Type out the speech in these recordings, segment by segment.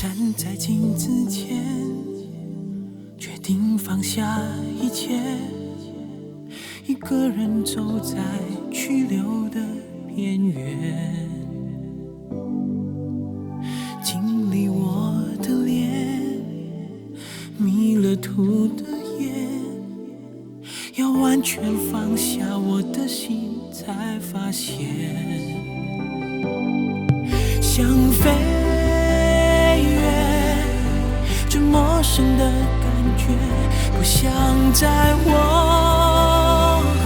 站在镜子前，决定放下一切，一个人走在去留的边缘。经历我的脸，迷了途的眼，要完全放下我的心，才发现想生的感觉，不想在我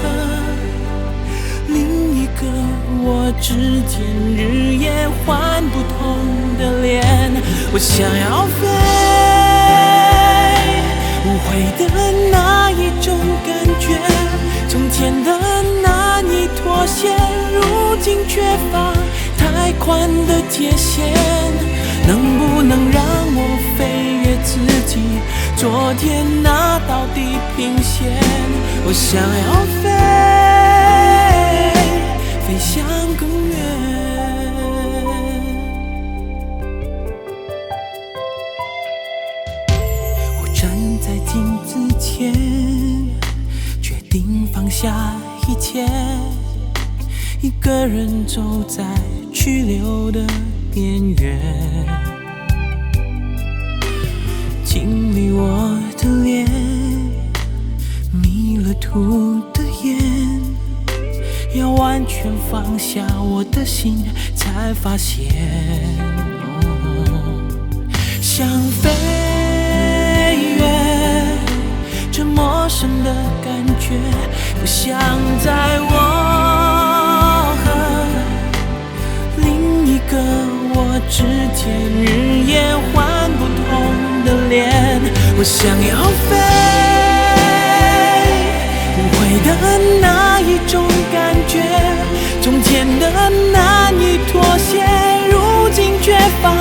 和另一个我之间日夜换不同的脸。我想要飞，无悔的那一种感觉，从前的难以妥协，如今缺乏太宽的界限，能不能让昨天那道地平线？我想要飞，飞向更远。我站在镜子前，决定放下一切，一个人走在去留的边缘。我的脸，迷了途的眼，要完全放下我的心，才发现。哦想飞越，这陌生的感觉，不想在我我想要飞，无悔的那一种感觉，从前的难以妥协，如今却放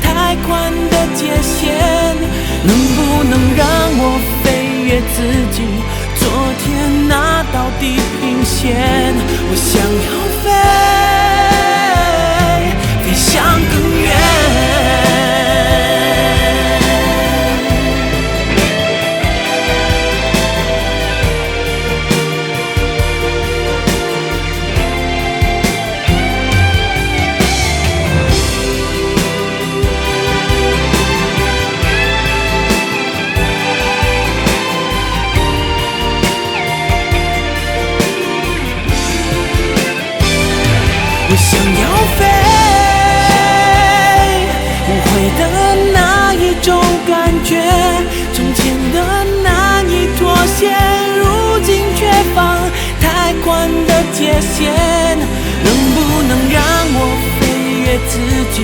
太宽的界限，能不能让我飞越自己昨天那道地平线？我想要飞想要飞，无悔的那一种感觉，从前的难以妥协，如今却放太宽的界限，能不能让我飞越自己？